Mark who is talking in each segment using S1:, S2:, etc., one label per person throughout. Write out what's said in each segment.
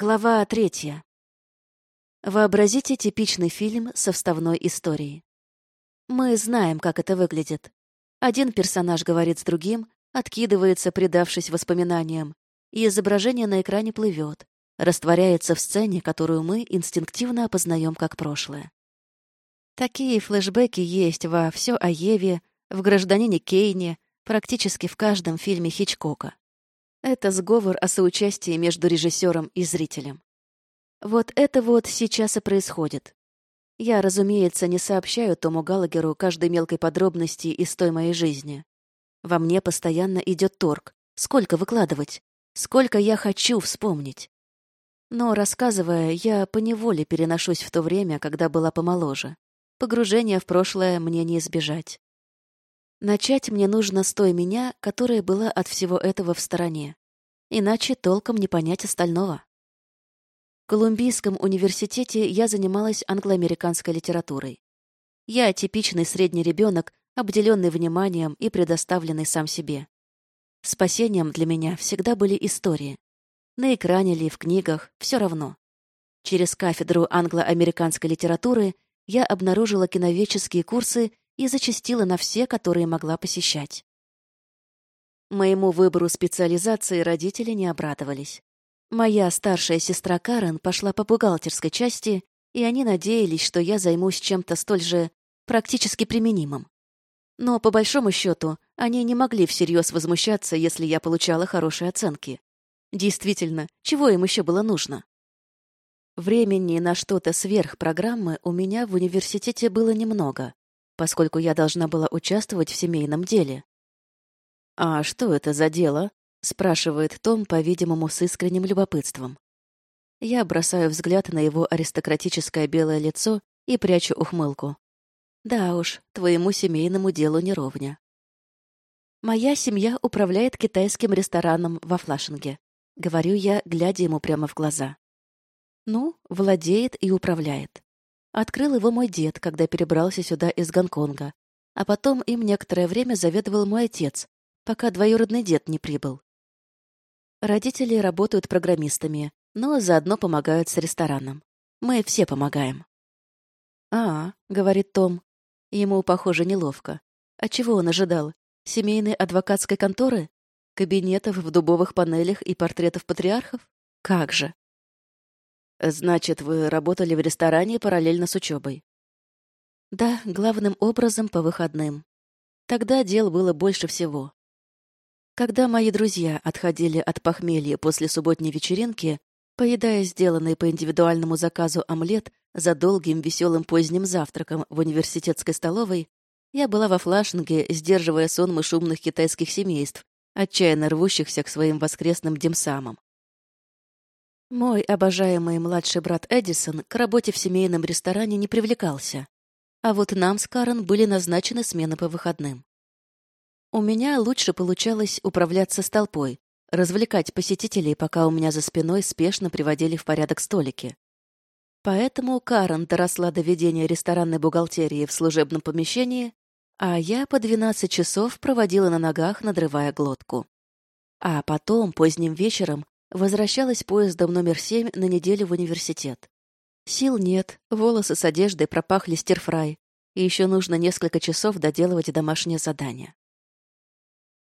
S1: Глава третья. Вообразите типичный фильм со вставной историей. Мы знаем, как это выглядит. Один персонаж говорит с другим, откидывается, предавшись воспоминаниям, и изображение на экране плывет, растворяется в сцене, которую мы инстинктивно опознаем как прошлое. Такие флешбеки есть во «Все о Еве», в «Гражданине Кейне», практически в каждом фильме Хичкока. Это сговор о соучастии между режиссером и зрителем. Вот это вот сейчас и происходит. Я, разумеется, не сообщаю Тому Галагеру каждой мелкой подробности из той моей жизни. Во мне постоянно идет торг. Сколько выкладывать? Сколько я хочу вспомнить? Но, рассказывая, я поневоле переношусь в то время, когда была помоложе. Погружение в прошлое мне не избежать. Начать мне нужно с той меня, которая была от всего этого в стороне. Иначе толком не понять остального. В Колумбийском университете я занималась англоамериканской литературой. Я типичный средний ребенок, обделенный вниманием и предоставленный сам себе. Спасением для меня всегда были истории. На экране ли, в книгах, все равно. Через кафедру англо-американской литературы я обнаружила киноведческие курсы и зачастила на все, которые могла посещать. Моему выбору специализации родители не обрадовались. Моя старшая сестра Карен пошла по бухгалтерской части, и они надеялись, что я займусь чем-то столь же практически применимым. Но, по большому счету, они не могли всерьез возмущаться, если я получала хорошие оценки. Действительно, чего им еще было нужно? Времени на что-то сверх программы у меня в университете было немного, поскольку я должна была участвовать в семейном деле. «А что это за дело?» — спрашивает Том, по-видимому, с искренним любопытством. Я бросаю взгляд на его аристократическое белое лицо и прячу ухмылку. «Да уж, твоему семейному делу не ровня». «Моя семья управляет китайским рестораном во Флашинге», — говорю я, глядя ему прямо в глаза. «Ну, владеет и управляет. Открыл его мой дед, когда перебрался сюда из Гонконга. А потом им некоторое время заведовал мой отец, пока двоюродный дед не прибыл. Родители работают программистами, но заодно помогают с рестораном. Мы все помогаем. «А, — говорит Том. Ему, похоже, неловко. А чего он ожидал? Семейной адвокатской конторы? Кабинетов в дубовых панелях и портретов патриархов? Как же! Значит, вы работали в ресторане параллельно с учебой? Да, главным образом по выходным. Тогда дел было больше всего. Когда мои друзья отходили от похмелья после субботней вечеринки, поедая сделанный по индивидуальному заказу омлет за долгим веселым поздним завтраком в университетской столовой, я была во флашинге, сдерживая сонмы шумных китайских семейств, отчаянно рвущихся к своим воскресным демсамам. Мой обожаемый младший брат Эдисон к работе в семейном ресторане не привлекался, а вот нам с Карен были назначены смены по выходным. У меня лучше получалось управляться с толпой, развлекать посетителей, пока у меня за спиной спешно приводили в порядок столики. Поэтому Карен доросла до ведения ресторанной бухгалтерии в служебном помещении, а я по 12 часов проводила на ногах, надрывая глотку. А потом, поздним вечером, Возвращалась поездом номер семь на неделю в университет. Сил нет, волосы с одеждой пропахли стерфрай, и еще нужно несколько часов доделывать домашнее задание.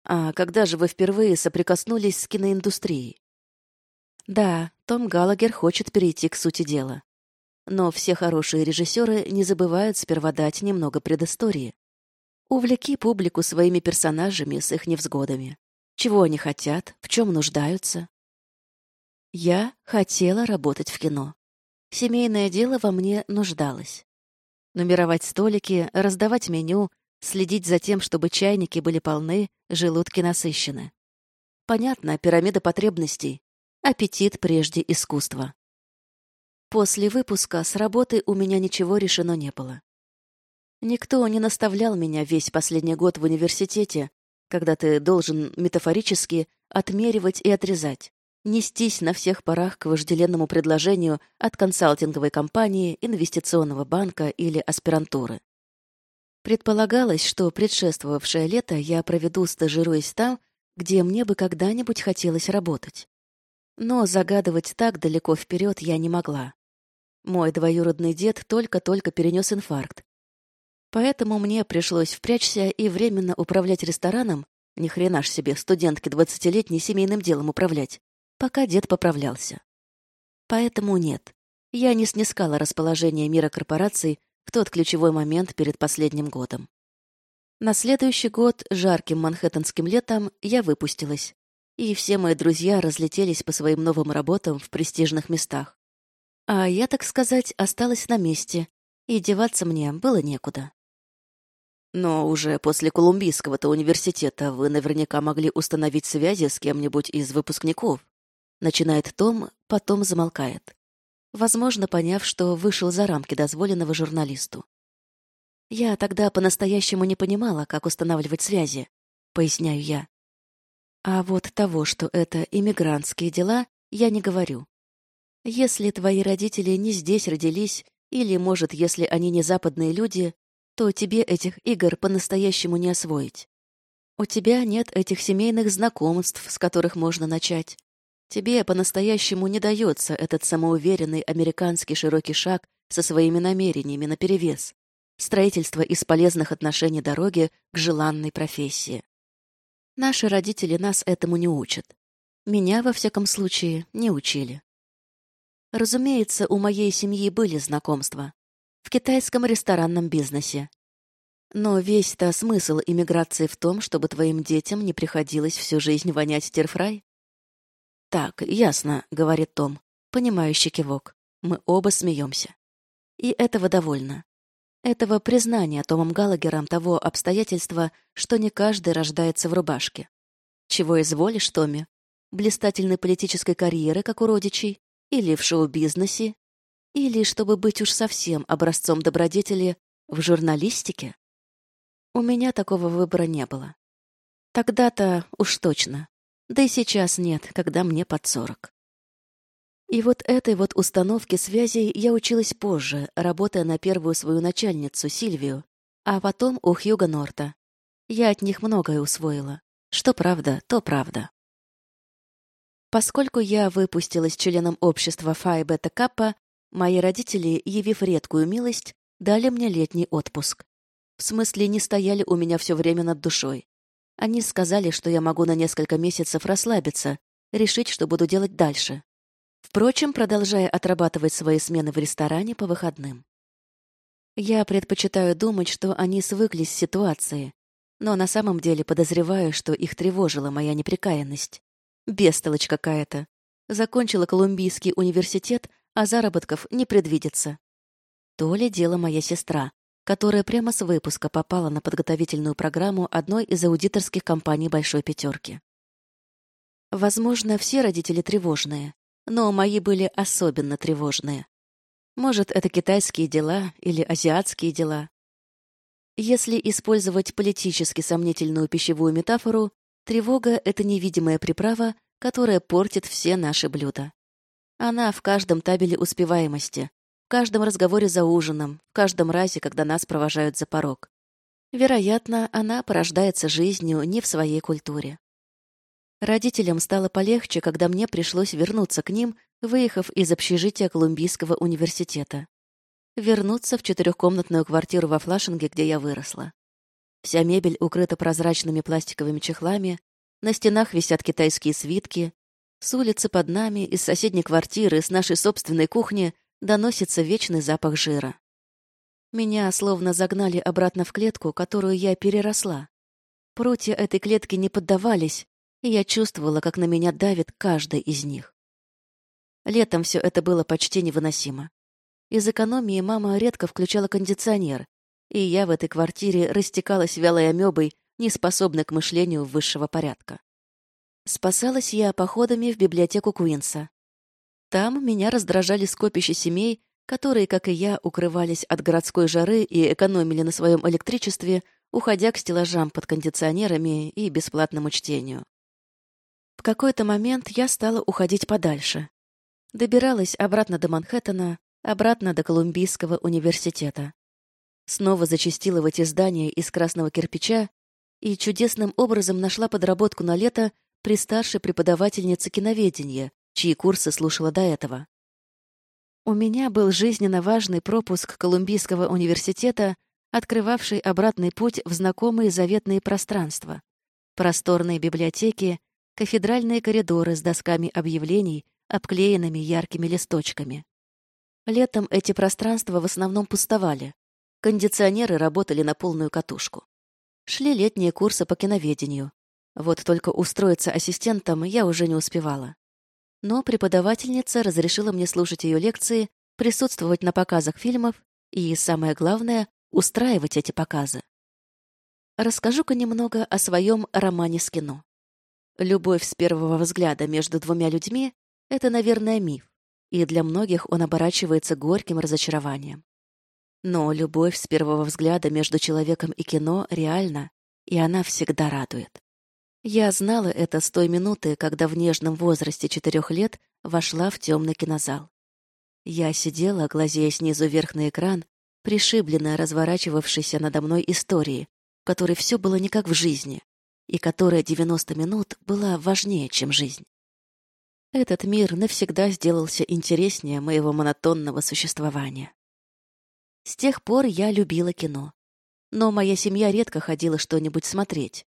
S1: А когда же вы впервые соприкоснулись с киноиндустрией? Да, Том Галагер хочет перейти к сути дела. Но все хорошие режиссеры не забывают сперва дать немного предыстории. Увлеки публику своими персонажами с их невзгодами. Чего они хотят, в чем нуждаются. Я хотела работать в кино. Семейное дело во мне нуждалось. Нумеровать столики, раздавать меню, следить за тем, чтобы чайники были полны, желудки насыщены. Понятно, пирамида потребностей. Аппетит прежде искусства. После выпуска с работы у меня ничего решено не было. Никто не наставлял меня весь последний год в университете, когда ты должен метафорически отмеривать и отрезать нестись на всех парах к вожделенному предложению от консалтинговой компании, инвестиционного банка или аспирантуры. Предполагалось, что предшествовавшее лето я проведу, стажируясь там, где мне бы когда-нибудь хотелось работать. Но загадывать так далеко вперед я не могла. Мой двоюродный дед только-только перенес инфаркт. Поэтому мне пришлось впрячься и временно управлять рестораном, ни хрена ж себе, студентке двадцатилетней семейным делом управлять, пока дед поправлялся. Поэтому нет, я не снискала расположение мира корпораций в тот ключевой момент перед последним годом. На следующий год, жарким манхэттенским летом, я выпустилась, и все мои друзья разлетелись по своим новым работам в престижных местах. А я, так сказать, осталась на месте, и деваться мне было некуда. Но уже после Колумбийского-то университета вы наверняка могли установить связи с кем-нибудь из выпускников. Начинает Том, потом замолкает. Возможно, поняв, что вышел за рамки дозволенного журналисту. Я тогда по-настоящему не понимала, как устанавливать связи, поясняю я. А вот того, что это иммигрантские дела, я не говорю. Если твои родители не здесь родились, или, может, если они не западные люди, то тебе этих игр по-настоящему не освоить. У тебя нет этих семейных знакомств, с которых можно начать. Тебе по-настоящему не дается этот самоуверенный американский широкий шаг со своими намерениями наперевес. Строительство из полезных отношений дороги к желанной профессии. Наши родители нас этому не учат. Меня, во всяком случае, не учили. Разумеется, у моей семьи были знакомства. В китайском ресторанном бизнесе. Но весь-то смысл иммиграции в том, чтобы твоим детям не приходилось всю жизнь вонять стерфрай. «Так, ясно», — говорит Том, понимающий кивок. Мы оба смеемся. И этого довольно. Этого признания Томом Галагером того обстоятельства, что не каждый рождается в рубашке. Чего изволишь, Томми? Блистательной политической карьеры, как у родичей? Или в шоу-бизнесе, или, чтобы быть уж совсем образцом добродетели, в журналистике? У меня такого выбора не было. Тогда-то уж точно. Да и сейчас нет, когда мне под сорок. И вот этой вот установке связей я училась позже, работая на первую свою начальницу, Сильвию, а потом у Хьюга Норта. Я от них многое усвоила. Что правда, то правда. Поскольку я выпустилась членом общества Фай Бета Каппа, мои родители, явив редкую милость, дали мне летний отпуск. В смысле, не стояли у меня все время над душой. Они сказали, что я могу на несколько месяцев расслабиться, решить, что буду делать дальше. Впрочем, продолжая отрабатывать свои смены в ресторане по выходным. Я предпочитаю думать, что они свыклись с ситуацией, но на самом деле подозреваю, что их тревожила моя неприкаянность. Бестолочь какая-то. Закончила Колумбийский университет, а заработков не предвидится. То ли дело моя сестра, которая прямо с выпуска попала на подготовительную программу одной из аудиторских компаний «Большой пятерки». Возможно, все родители тревожные, но мои были особенно тревожные. Может, это китайские дела или азиатские дела. Если использовать политически сомнительную пищевую метафору, Тревога — это невидимая приправа, которая портит все наши блюда. Она в каждом табеле успеваемости, каждом разговоре за ужином, в каждом разе, когда нас провожают за порог. Вероятно, она порождается жизнью не в своей культуре. Родителям стало полегче, когда мне пришлось вернуться к ним, выехав из общежития Колумбийского университета. Вернуться в четырехкомнатную квартиру во Флашинге, где я выросла. Вся мебель укрыта прозрачными пластиковыми чехлами, на стенах висят китайские свитки. С улицы под нами, из соседней квартиры, с нашей собственной кухни доносится вечный запах жира. Меня словно загнали обратно в клетку, которую я переросла. Прутья этой клетки не поддавались, и я чувствовала, как на меня давит каждый из них. Летом все это было почти невыносимо. Из экономии мама редко включала кондиционер, и я в этой квартире растекалась вялой амебой, неспособной к мышлению высшего порядка. Спасалась я походами в библиотеку Куинса. Там меня раздражали скопища семей, которые, как и я, укрывались от городской жары и экономили на своем электричестве, уходя к стеллажам под кондиционерами и бесплатному чтению. В какой-то момент я стала уходить подальше. Добиралась обратно до Манхэттена, обратно до Колумбийского университета. Снова зачастила в эти здания из красного кирпича и чудесным образом нашла подработку на лето при старшей преподавательнице киноведения чьи курсы слушала до этого. У меня был жизненно важный пропуск Колумбийского университета, открывавший обратный путь в знакомые заветные пространства. Просторные библиотеки, кафедральные коридоры с досками объявлений, обклеенными яркими листочками. Летом эти пространства в основном пустовали. Кондиционеры работали на полную катушку. Шли летние курсы по киноведению. Вот только устроиться ассистентом я уже не успевала. Но преподавательница разрешила мне слушать ее лекции, присутствовать на показах фильмов и, самое главное, устраивать эти показы. Расскажу-ка немного о своем романе с кино. Любовь с первого взгляда между двумя людьми — это, наверное, миф и для многих он оборачивается горьким разочарованием. Но любовь с первого взгляда между человеком и кино реальна, и она всегда радует. Я знала это с той минуты, когда в нежном возрасте четырех лет вошла в темный кинозал. Я сидела, глазея снизу вверх на экран, пришибленная разворачивавшейся надо мной историей, в которой все было не как в жизни, и которая 90 минут была важнее, чем жизнь. Этот мир навсегда сделался интереснее моего монотонного существования. С тех пор я любила кино. Но моя семья редко ходила что-нибудь смотреть.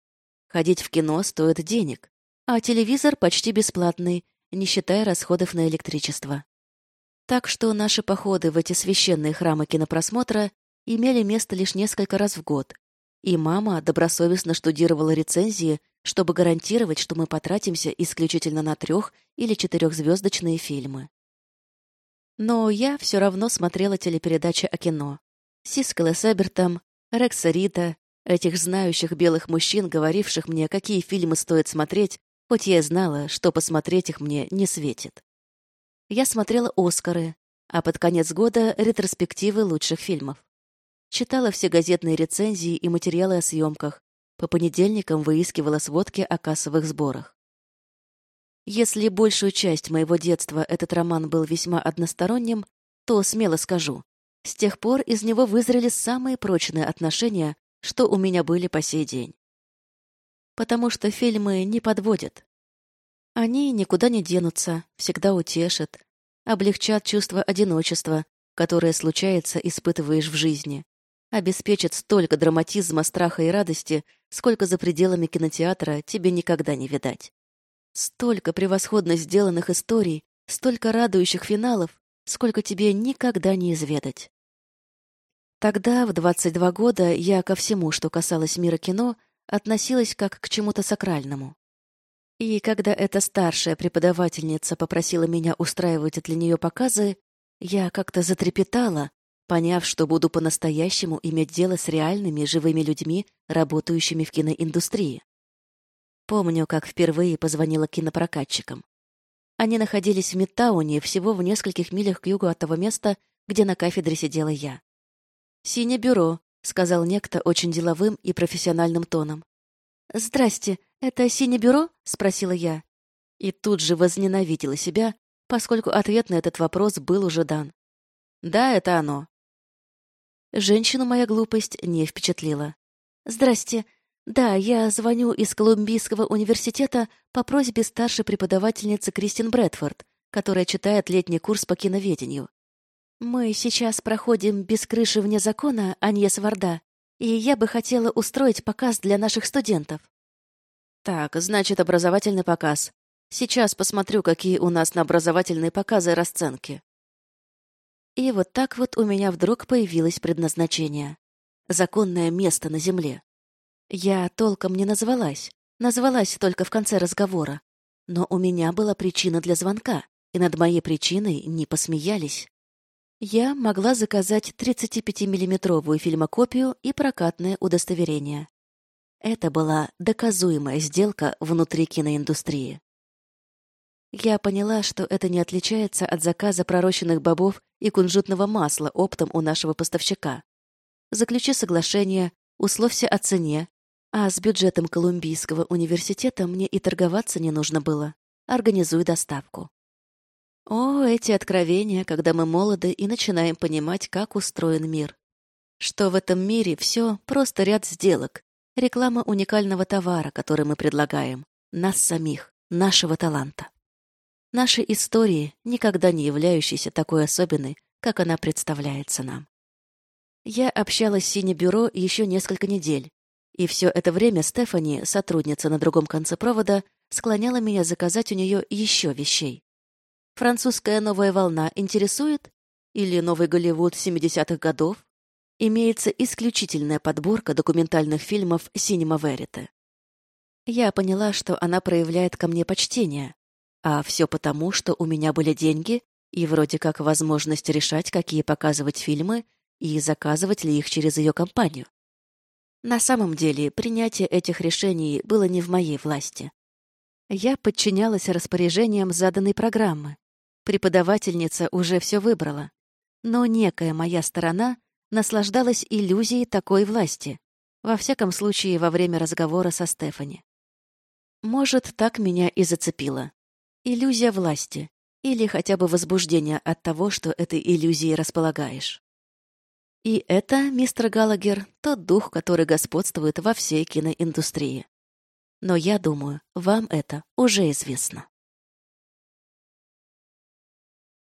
S1: Ходить в кино стоит денег, а телевизор почти бесплатный, не считая расходов на электричество. Так что наши походы в эти священные храмы кинопросмотра имели место лишь несколько раз в год, и мама добросовестно штудировала рецензии чтобы гарантировать, что мы потратимся исключительно на трех- или четырехзвездочные фильмы. Но я все равно смотрела телепередачи о кино. Сискала с Эбертом, Рекса Рита, этих знающих белых мужчин, говоривших мне, какие фильмы стоит смотреть, хоть я и знала, что посмотреть их мне не светит. Я смотрела «Оскары», а под конец года — ретроспективы лучших фильмов. Читала все газетные рецензии и материалы о съемках, по понедельникам выискивала сводки о кассовых сборах. Если большую часть моего детства этот роман был весьма односторонним, то, смело скажу, с тех пор из него вызрели самые прочные отношения, что у меня были по сей день. Потому что фильмы не подводят. Они никуда не денутся, всегда утешат, облегчат чувство одиночества, которое случается испытываешь в жизни, обеспечат столько драматизма, страха и радости, сколько за пределами кинотеатра тебе никогда не видать. Столько превосходно сделанных историй, столько радующих финалов, сколько тебе никогда не изведать. Тогда, в 22 года, я ко всему, что касалось мира кино, относилась как к чему-то сакральному. И когда эта старшая преподавательница попросила меня устраивать для нее показы, я как-то затрепетала, поняв, что буду по-настоящему иметь дело с реальными живыми людьми, работающими в киноиндустрии. Помню, как впервые позвонила кинопрокатчикам. Они находились в Мидтауне, всего в нескольких милях к югу от того места, где на кафедре сидела я. «Синее бюро», — сказал некто очень деловым и профессиональным тоном. «Здрасте, это синее бюро?» — спросила я. И тут же возненавидела себя, поскольку ответ на этот вопрос был уже дан. «Да, это оно. Женщину моя глупость не впечатлила. «Здрасте. Да, я звоню из Колумбийского университета по просьбе старшей преподавательницы Кристин Брэдфорд, которая читает летний курс по киноведению. Мы сейчас проходим «Без крыши вне закона» Аньес Варда, и я бы хотела устроить показ для наших студентов. Так, значит, образовательный показ. Сейчас посмотрю, какие у нас на образовательные показы расценки. И вот так вот у меня вдруг появилось предназначение. Законное место на земле. Я толком не назвалась. Назвалась только в конце разговора. Но у меня была причина для звонка, и над моей причиной не посмеялись. Я могла заказать 35-миллиметровую фильмокопию и прокатное удостоверение. Это была доказуемая сделка внутри киноиндустрии. Я поняла, что это не отличается от заказа пророщенных бобов и кунжутного масла оптом у нашего поставщика. Заключи соглашение, условься о цене, а с бюджетом Колумбийского университета мне и торговаться не нужно было. Организуй доставку. О, эти откровения, когда мы молоды и начинаем понимать, как устроен мир. Что в этом мире все просто ряд сделок, реклама уникального товара, который мы предлагаем, нас самих, нашего таланта. Нашей истории, никогда не являющейся такой особенной, как она представляется нам. Я общалась с Сине-бюро еще несколько недель, и все это время Стефани, сотрудница на другом конце провода, склоняла меня заказать у нее еще вещей. Французская новая волна интересует? Или новый Голливуд 70-х годов? Имеется исключительная подборка документальных фильмов «Синема Верите». Я поняла, что она проявляет ко мне почтение, а все потому, что у меня были деньги и вроде как возможность решать, какие показывать фильмы и заказывать ли их через ее компанию. На самом деле, принятие этих решений было не в моей власти. Я подчинялась распоряжениям заданной программы. Преподавательница уже все выбрала. Но некая моя сторона наслаждалась иллюзией такой власти, во всяком случае во время разговора со Стефани. Может, так меня и зацепило. Иллюзия власти или хотя бы возбуждение от того, что этой иллюзией располагаешь. И это, мистер Галагер, тот дух, который господствует во всей киноиндустрии. Но я думаю, вам это уже известно.